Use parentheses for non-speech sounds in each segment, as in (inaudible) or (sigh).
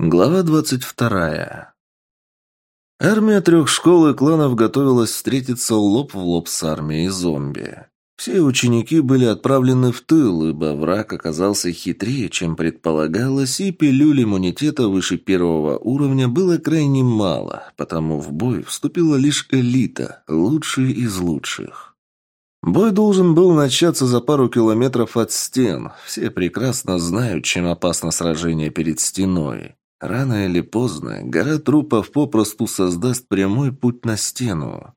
Глава двадцать вторая. Армия трех школ и кланов готовилась встретиться лоб в лоб с армией зомби. Все ученики были отправлены в тыл, ибо враг оказался хитрее, чем предполагалось, и пилюль иммунитета выше первого уровня было крайне мало, потому в бой вступила лишь элита, лучшие из лучших. Бой должен был начаться за пару километров от стен. Все прекрасно знают, чем опасно сражение перед стеной. Рано или поздно гора трупов попросту создаст прямой путь на стену.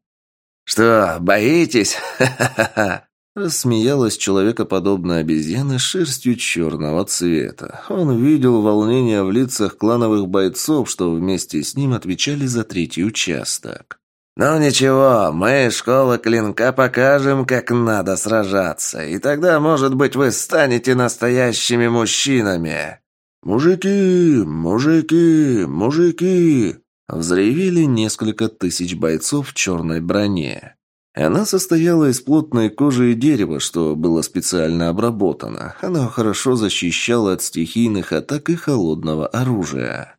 «Что, боитесь? Ха-ха-ха!» (laughs) Рассмеялась человекоподобная обезьяна шерстью черного цвета. Он видел волнение в лицах клановых бойцов, что вместе с ним отвечали за третий участок. «Ну ничего, мы, школа клинка, покажем, как надо сражаться, и тогда, может быть, вы станете настоящими мужчинами!» «Мужики! Мужики! Мужики!» Взревели несколько тысяч бойцов в черной броне. Она состояла из плотной кожи и дерева, что было специально обработано. Она хорошо защищала от стихийных атак и холодного оружия.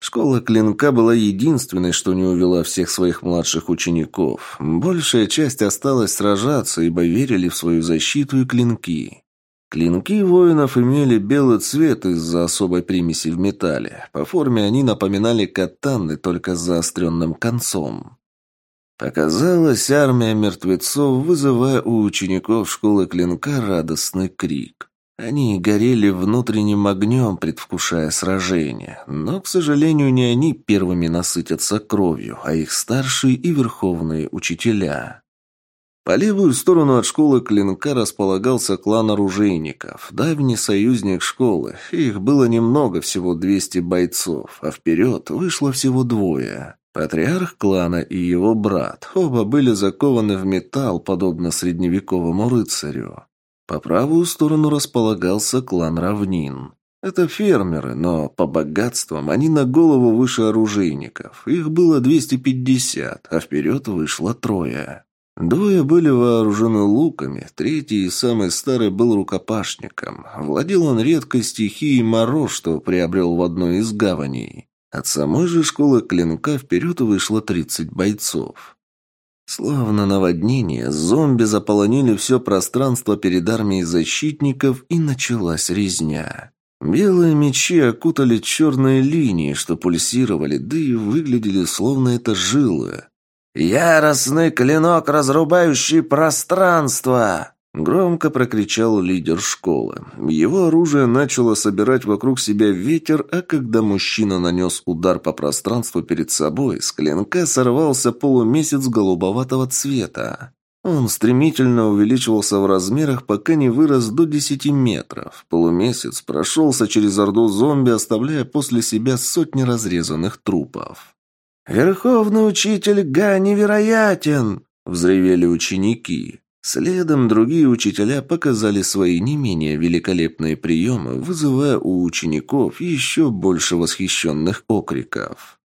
Школа клинка была единственной, что не увела всех своих младших учеников. Большая часть осталась сражаться, ибо верили в свою защиту и клинки. Клинки воинов имели белый цвет из-за особой примеси в металле. По форме они напоминали катаны, только с заостренным концом. Показалась армия мертвецов, вызывая у учеников школы клинка радостный крик. Они горели внутренним огнем, предвкушая сражение. Но, к сожалению, не они первыми насытятся кровью, а их старшие и верховные учителя. По левую сторону от школы клинка располагался клан оружейников, давний союзник школы. Их было немного, всего 200 бойцов, а вперед вышло всего двое. Патриарх клана и его брат. Оба были закованы в металл, подобно средневековому рыцарю. По правую сторону располагался клан равнин. Это фермеры, но по богатствам они на голову выше оружейников. Их было 250, а вперед вышло трое. Двое были вооружены луками, третий и самый старый был рукопашником. Владел он редкой стихией моро, что приобрел в одной из гаваней. От самой же школы клинка вперед вышло 30 бойцов. Словно наводнение, зомби заполонили все пространство перед армией защитников, и началась резня. Белые мечи окутали черные линии, что пульсировали, да и выглядели словно это жилы. «Яростный клинок, разрубающий пространство!» Громко прокричал лидер школы. Его оружие начало собирать вокруг себя ветер, а когда мужчина нанес удар по пространству перед собой, с клинка сорвался полумесяц голубоватого цвета. Он стремительно увеличивался в размерах, пока не вырос до десяти метров. Полумесяц прошелся через орду зомби, оставляя после себя сотни разрезанных трупов. «Верховный учитель Га невероятен!» – взревели ученики. Следом другие учителя показали свои не менее великолепные приемы, вызывая у учеников еще больше восхищенных окриков.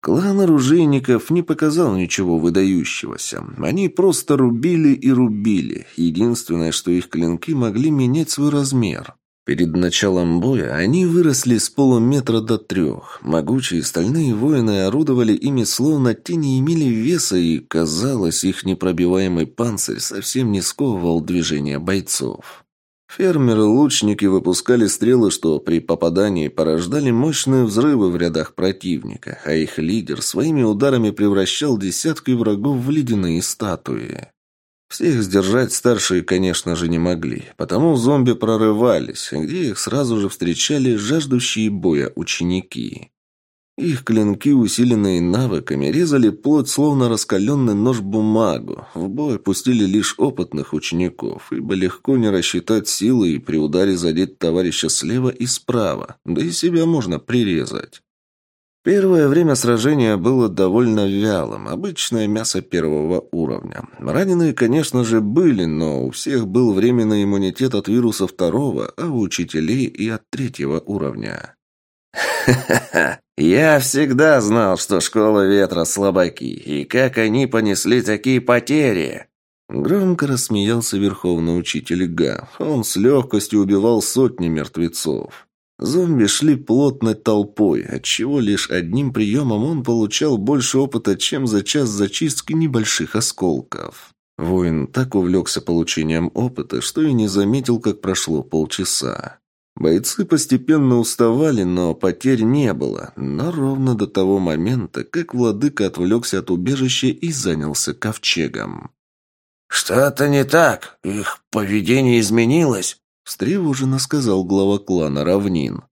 Клан оружейников не показал ничего выдающегося. Они просто рубили и рубили. Единственное, что их клинки могли менять свой размер. Перед началом боя они выросли с полуметра до трех. Могучие стальные воины орудовали ими словно те не имели веса, и, казалось, их непробиваемый панцирь совсем не сковывал движения бойцов. Фермеры-лучники выпускали стрелы, что при попадании порождали мощные взрывы в рядах противника, а их лидер своими ударами превращал десятки врагов в ледяные статуи. Всех сдержать старшие, конечно же, не могли, потому зомби прорывались, где их сразу же встречали жаждущие боя ученики. Их клинки, усиленные навыками, резали плоть, словно раскаленный нож бумагу. В бой пустили лишь опытных учеников, ибо легко не рассчитать силы и при ударе задеть товарища слева и справа, да и себя можно прирезать. Первое время сражения было довольно вялым, обычное мясо первого уровня. Раненые, конечно же, были, но у всех был временный иммунитет от вируса второго, а у учителей и от третьего уровня. «Ха-ха-ха! Я всегда знал, что школа ветра слабаки, и как они понесли такие потери!» Громко рассмеялся верховный учитель Га. Он с легкостью убивал сотни мертвецов. Зомби шли плотной толпой, отчего лишь одним приемом он получал больше опыта, чем за час зачистки небольших осколков. Воин так увлекся получением опыта, что и не заметил, как прошло полчаса. Бойцы постепенно уставали, но потерь не было, но ровно до того момента, как владыка отвлекся от убежища и занялся ковчегом. «Что-то не так. Их поведение изменилось», — встревоженно сказал глава клана Равнин.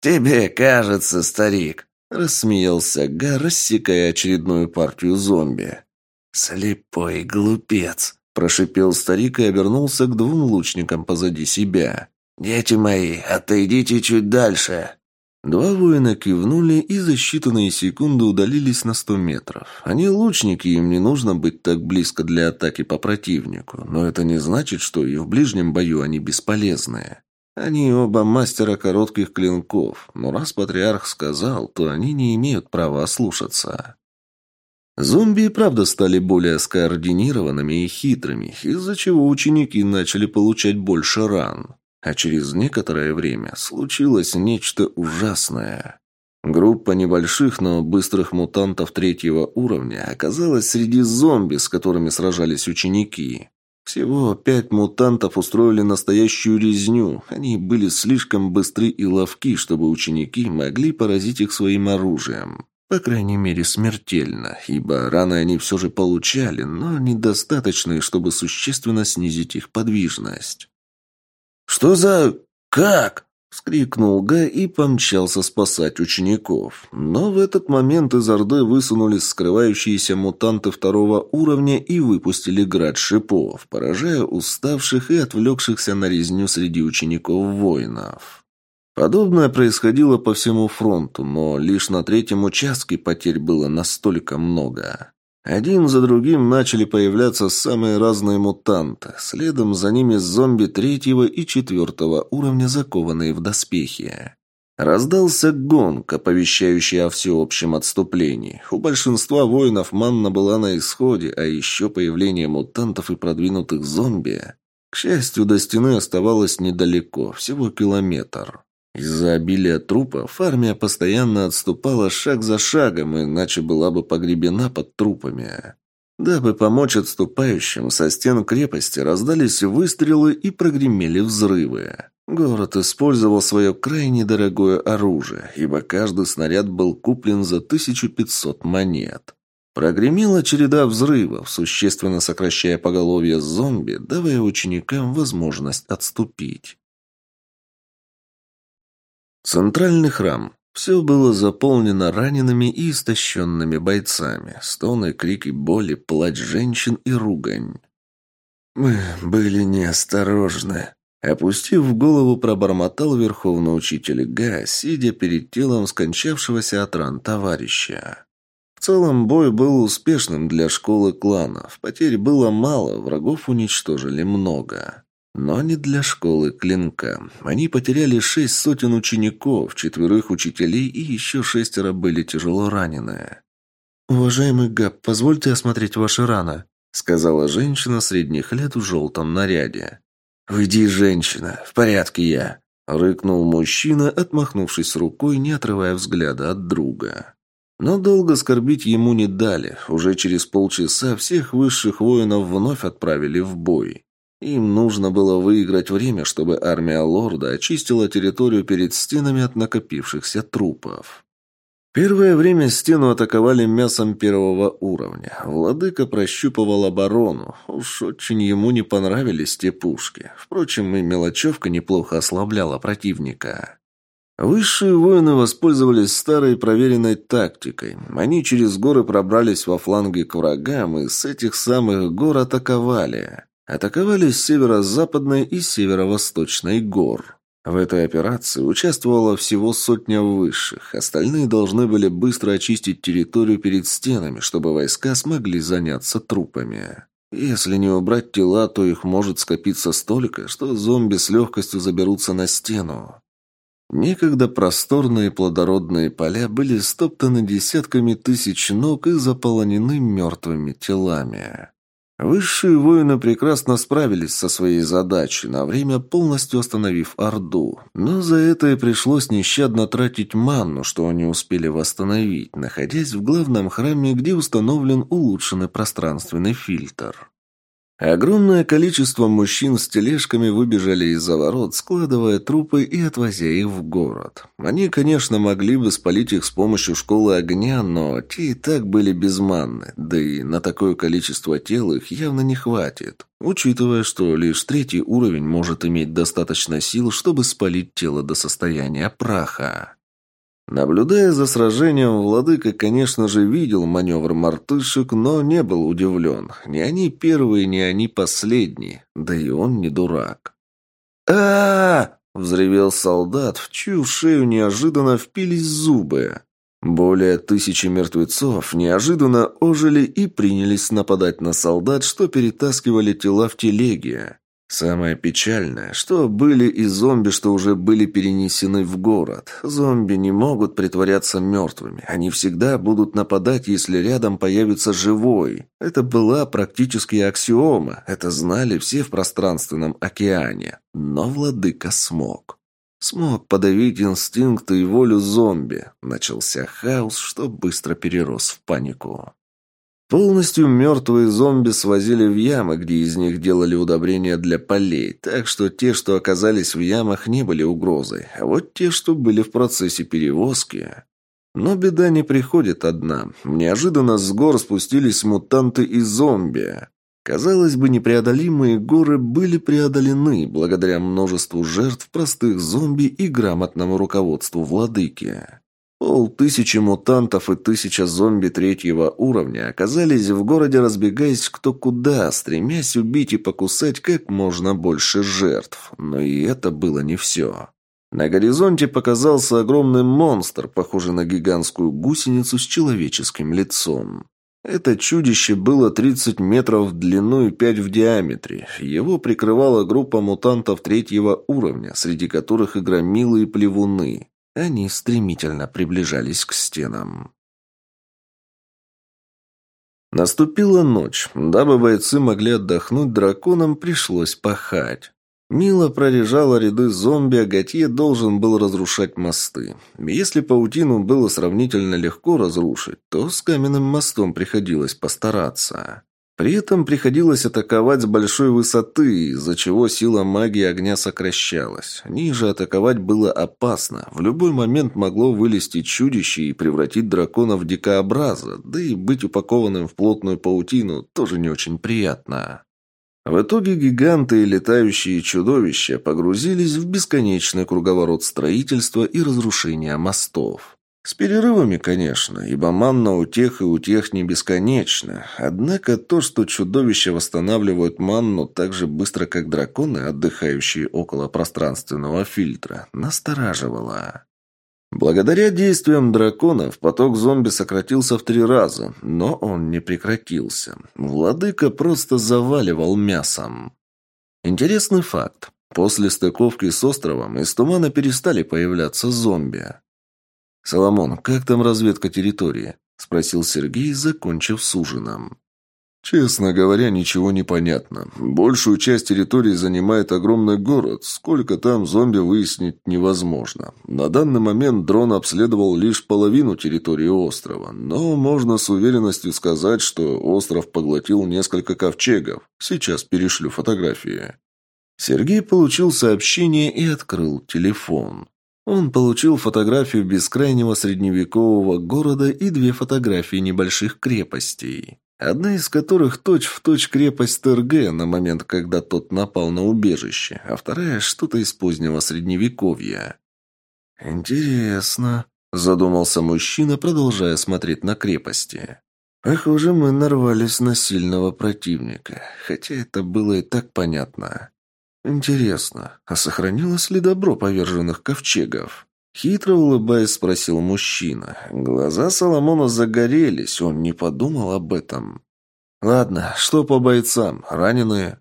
«Тебе кажется, старик», — рассмеялся Га, рассекая очередную партию зомби. «Слепой глупец», — прошипел старик и обернулся к двум лучникам позади себя. «Дети мои, отойдите чуть дальше!» Два воина кивнули и за считанные секунды удалились на сто метров. Они лучники, им не нужно быть так близко для атаки по противнику, но это не значит, что и в ближнем бою они бесполезные. Они оба мастера коротких клинков, но раз патриарх сказал, то они не имеют права ослушаться. Зомби и правда стали более скоординированными и хитрыми, из-за чего ученики начали получать больше ран. А через некоторое время случилось нечто ужасное. Группа небольших, но быстрых мутантов третьего уровня оказалась среди зомби, с которыми сражались ученики. Всего пять мутантов устроили настоящую резню. Они были слишком быстры и ловки, чтобы ученики могли поразить их своим оружием. По крайней мере, смертельно, ибо раны они все же получали, но недостаточные, чтобы существенно снизить их подвижность. «Что за... как?» — вскрикнул Гай и помчался спасать учеников. Но в этот момент из Орды высунулись скрывающиеся мутанты второго уровня и выпустили град шипов, поражая уставших и отвлекшихся на резню среди учеников воинов. Подобное происходило по всему фронту, но лишь на третьем участке потерь было настолько много. Один за другим начали появляться самые разные мутанты. Следом за ними зомби третьего и четвертого уровня, закованные в доспехи. Раздался гонг, оповещающий о всеобщем отступлении. У большинства воинов манна была на исходе, а еще появление мутантов и продвинутых зомби. К счастью, до стены оставалось недалеко, всего километр. Из-за обилия трупов армия постоянно отступала шаг за шагом, иначе была бы погребена под трупами. Дабы помочь отступающим, со стен крепости раздались выстрелы и прогремели взрывы. Город использовал свое крайне дорогое оружие, ибо каждый снаряд был куплен за 1500 монет. Прогремела череда взрывов, существенно сокращая поголовье зомби, давая ученикам возможность отступить. Центральный храм. Все было заполнено ранеными и истощенными бойцами. Стоны, крики боли, плач женщин и ругань. «Мы были неосторожны», — опустив голову, пробормотал верховный учитель Га, сидя перед телом скончавшегося от ран товарища. В целом бой был успешным для школы кланов. Потерь было мало, врагов уничтожили много. Но не для школы клинка. Они потеряли шесть сотен учеников, четверых учителей и еще шестеро были тяжело ранены. «Уважаемый Габ, позвольте осмотреть ваши раны», сказала женщина средних лет в желтом наряде. «Уйди, женщина, в порядке я», рыкнул мужчина, отмахнувшись рукой, не отрывая взгляда от друга. Но долго скорбить ему не дали. Уже через полчаса всех высших воинов вновь отправили в бой. Им нужно было выиграть время, чтобы армия лорда очистила территорию перед стенами от накопившихся трупов. Первое время стену атаковали мясом первого уровня. Владыка прощупывал оборону. Уж очень ему не понравились те пушки. Впрочем, и мелочевка неплохо ослабляла противника. Высшие воины воспользовались старой проверенной тактикой. Они через горы пробрались во фланги к врагам и с этих самых гор атаковали. Атаковали с северо-западной и северо-восточной гор. В этой операции участвовало всего сотня высших. Остальные должны были быстро очистить территорию перед стенами, чтобы войска смогли заняться трупами. Если не убрать тела, то их может скопиться столько, что зомби с легкостью заберутся на стену. Некогда просторные плодородные поля были стоптаны десятками тысяч ног и заполонены мертвыми телами. Высшие воины прекрасно справились со своей задачей, на время полностью остановив Орду. Но за это и пришлось нещадно тратить манну, что они успели восстановить, находясь в главном храме, где установлен улучшенный пространственный фильтр. Огромное количество мужчин с тележками выбежали из-за ворот, складывая трупы и отвозя их в город. Они, конечно, могли бы спалить их с помощью школы огня, но те и так были безманны, да и на такое количество тел их явно не хватит, учитывая, что лишь третий уровень может иметь достаточно сил, чтобы спалить тело до состояния праха. Наблюдая за сражением, владыка, конечно же, видел маневр мартышек, но не был удивлен. Ни они первые, ни они последние. Да и он не дурак. а, взревел солдат, в чью шею неожиданно впились зубы. Более тысячи мертвецов неожиданно ожили и принялись нападать на солдат, что перетаскивали тела в телеге. Самое печальное, что были и зомби, что уже были перенесены в город. Зомби не могут притворяться мертвыми. Они всегда будут нападать, если рядом появится живой. Это была практически аксиома. Это знали все в пространственном океане. Но владыка смог. Смог подавить инстинкты и волю зомби. Начался хаос, что быстро перерос в панику. Полностью мертвые зомби свозили в ямы, где из них делали удобрения для полей, так что те, что оказались в ямах, не были угрозой, а вот те, что были в процессе перевозки... Но беда не приходит одна. Неожиданно с гор спустились мутанты и зомби. Казалось бы, непреодолимые горы были преодолены благодаря множеству жертв простых зомби и грамотному руководству владыки. Полтысячи мутантов и тысяча зомби третьего уровня оказались в городе, разбегаясь кто куда, стремясь убить и покусать как можно больше жертв. Но и это было не все. На горизонте показался огромный монстр, похожий на гигантскую гусеницу с человеческим лицом. Это чудище было 30 метров в длину и 5 в диаметре. Его прикрывала группа мутантов третьего уровня, среди которых и громилы и плевуны. Они стремительно приближались к стенам. Наступила ночь. Дабы бойцы могли отдохнуть, драконам пришлось пахать. Мила прорежала ряды зомби, а Готье должен был разрушать мосты. Если паутину было сравнительно легко разрушить, то с каменным мостом приходилось постараться. При этом приходилось атаковать с большой высоты, из-за чего сила магии огня сокращалась. Ниже атаковать было опасно. В любой момент могло вылезти чудище и превратить дракона в дикообраза, да и быть упакованным в плотную паутину тоже не очень приятно. В итоге гиганты и летающие чудовища погрузились в бесконечный круговорот строительства и разрушения мостов. С перерывами, конечно, ибо манна у тех и у тех не бесконечна. Однако то, что чудовища восстанавливают манну так же быстро, как драконы, отдыхающие около пространственного фильтра, настораживало. Благодаря действиям драконов поток зомби сократился в три раза, но он не прекратился. Владыка просто заваливал мясом. Интересный факт. После стыковки с островом из тумана перестали появляться зомби. «Соломон, как там разведка территории?» – спросил Сергей, закончив с ужином. «Честно говоря, ничего не понятно. Большую часть территории занимает огромный город. Сколько там зомби выяснить невозможно. На данный момент дрон обследовал лишь половину территории острова, но можно с уверенностью сказать, что остров поглотил несколько ковчегов. Сейчас перешлю фотографии». Сергей получил сообщение и открыл телефон. Он получил фотографию бескрайнего средневекового города и две фотографии небольших крепостей. Одна из которых точь-в-точь точь крепость Терге на момент, когда тот напал на убежище, а вторая что-то из позднего средневековья. «Интересно», – задумался мужчина, продолжая смотреть на крепости. «Похоже, мы нарвались на сильного противника, хотя это было и так понятно». «Интересно, а сохранилось ли добро поверженных ковчегов?» Хитро улыбаясь, спросил мужчина. Глаза Соломона загорелись, он не подумал об этом. «Ладно, что по бойцам? Раненые?»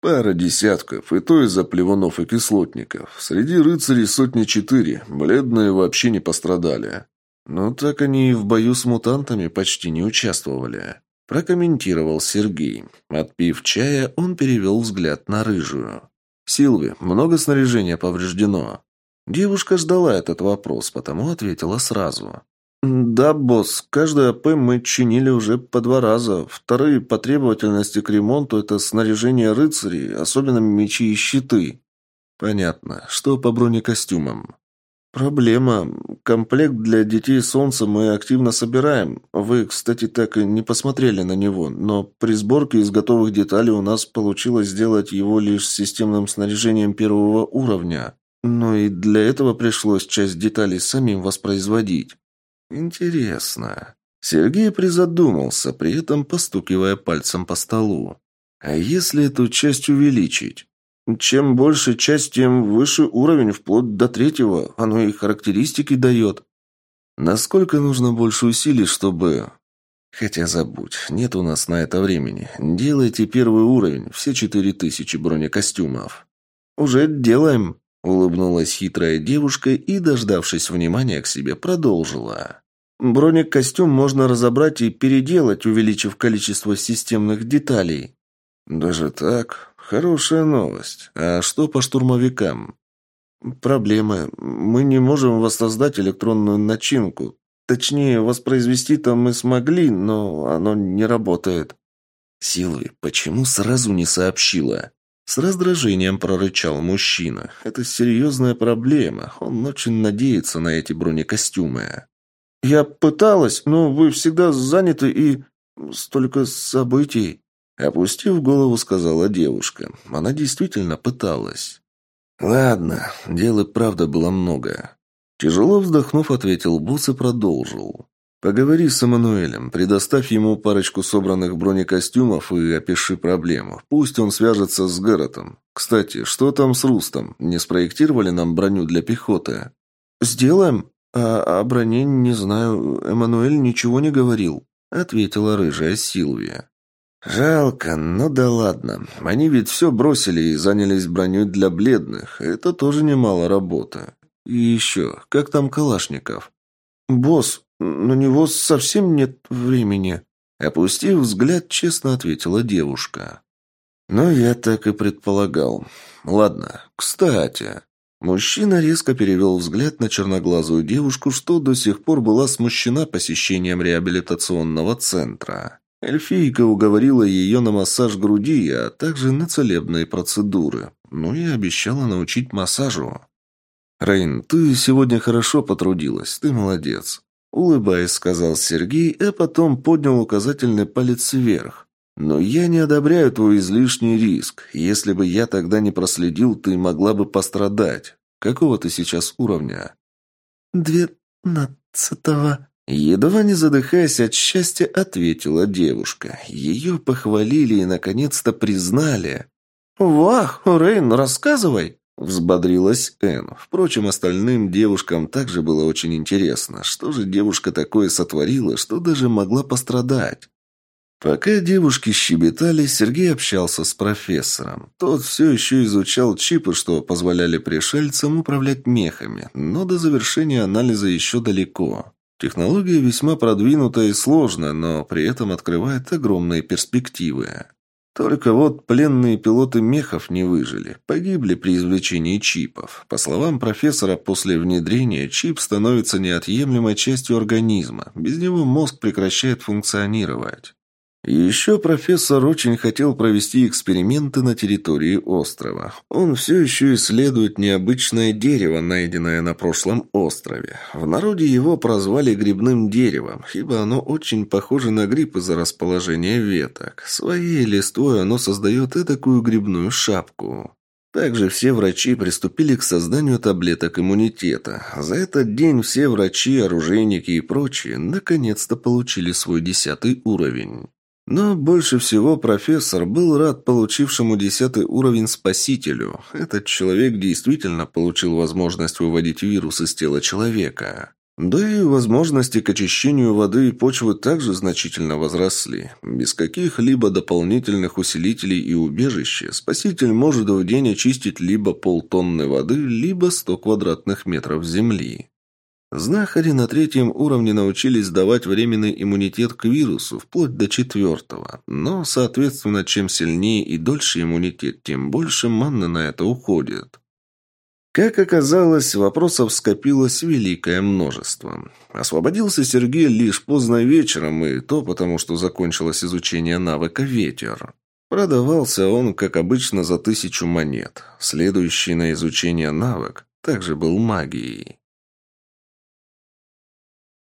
«Пара десятков, и то из-за плевунов и кислотников. Среди рыцарей сотни четыре, бледные вообще не пострадали». «Ну так они и в бою с мутантами почти не участвовали». прокомментировал Сергей. Отпив чая, он перевел взгляд на рыжую. «Силви, много снаряжения повреждено?» Девушка ждала этот вопрос, потому ответила сразу. «Да, босс, каждое АП мы чинили уже по два раза. Вторые по требовательности к ремонту – это снаряжение рыцарей, особенно мечи и щиты». «Понятно. Что по бронекостюмам?» «Проблема. Комплект для детей солнца мы активно собираем. Вы, кстати, так и не посмотрели на него, но при сборке из готовых деталей у нас получилось сделать его лишь системным снаряжением первого уровня. Но и для этого пришлось часть деталей самим воспроизводить». «Интересно». Сергей призадумался, при этом постукивая пальцем по столу. «А если эту часть увеличить?» Чем больше часть, тем выше уровень, вплоть до третьего. Оно и характеристики дает. Насколько нужно больше усилий, чтобы... Хотя забудь, нет у нас на это времени. Делайте первый уровень, все четыре тысячи бронекостюмов. Уже делаем, улыбнулась хитрая девушка и, дождавшись внимания к себе, продолжила. Бронекостюм можно разобрать и переделать, увеличив количество системных деталей. Даже так? «Хорошая новость. А что по штурмовикам?» «Проблемы. Мы не можем воссоздать электронную начинку. Точнее, воспроизвести-то мы смогли, но оно не работает». «Силви, почему сразу не сообщила?» С раздражением прорычал мужчина. «Это серьезная проблема. Он очень надеется на эти бронекостюмы». «Я пыталась, но вы всегда заняты и... столько событий». Опустив голову, сказала девушка. Она действительно пыталась. «Ладно, дел и правда было много». Тяжело вздохнув, ответил босс и продолжил. «Поговори с Эммануэлем, предоставь ему парочку собранных бронекостюмов и опиши проблему. Пусть он свяжется с Гэротом. Кстати, что там с Рустом? Не спроектировали нам броню для пехоты?» «Сделаем. А о броне не знаю. Эммануэль ничего не говорил», — ответила рыжая Силвия. «Жалко, ну да ладно. Они ведь все бросили и занялись броней для бледных. Это тоже немало работы. И еще, как там Калашников?» «Босс, на него совсем нет времени», — опустив взгляд, честно ответила девушка. «Ну, я так и предполагал. Ладно, кстати...» Мужчина резко перевел взгляд на черноглазую девушку, что до сих пор была смущена посещением реабилитационного центра. Эльфийка уговорила ее на массаж груди, а также на целебные процедуры. Ну и обещала научить массажу. «Рейн, ты сегодня хорошо потрудилась, ты молодец», — улыбаясь, сказал Сергей, а потом поднял указательный палец вверх. «Но я не одобряю твой излишний риск. Если бы я тогда не проследил, ты могла бы пострадать. Какого ты сейчас уровня?» «Двенадцатого», Едва не задыхаясь от счастья, ответила девушка. Ее похвалили и, наконец-то, признали. «Вах, Рейн, рассказывай!» Взбодрилась Энн. Впрочем, остальным девушкам также было очень интересно, что же девушка такое сотворила, что даже могла пострадать. Пока девушки щебетали, Сергей общался с профессором. Тот все еще изучал чипы, что позволяли пришельцам управлять мехами, но до завершения анализа еще далеко. Технология весьма продвинутая и сложная, но при этом открывает огромные перспективы. Только вот пленные пилоты мехов не выжили, погибли при извлечении чипов. По словам профессора, после внедрения чип становится неотъемлемой частью организма. Без него мозг прекращает функционировать. Еще профессор очень хотел провести эксперименты на территории острова. Он все еще исследует необычное дерево, найденное на прошлом острове. В народе его прозвали грибным деревом, ибо оно очень похоже на гриб из-за расположения веток. Своей листвой оно создает такую грибную шапку. Также все врачи приступили к созданию таблеток иммунитета. За этот день все врачи, оружейники и прочие наконец-то получили свой десятый уровень. Но больше всего профессор был рад получившему десятый уровень спасителю. Этот человек действительно получил возможность выводить вирус из тела человека. Да и возможности к очищению воды и почвы также значительно возросли. Без каких-либо дополнительных усилителей и убежища спаситель может в день очистить либо полтонны воды, либо сто квадратных метров земли. Знахари на третьем уровне научились давать временный иммунитет к вирусу, вплоть до четвертого. Но, соответственно, чем сильнее и дольше иммунитет, тем больше манны на это уходит. Как оказалось, вопросов скопилось великое множество. Освободился Сергей лишь поздно вечером, и то потому, что закончилось изучение навыка «Ветер». Продавался он, как обычно, за тысячу монет. Следующий на изучение навык также был магией.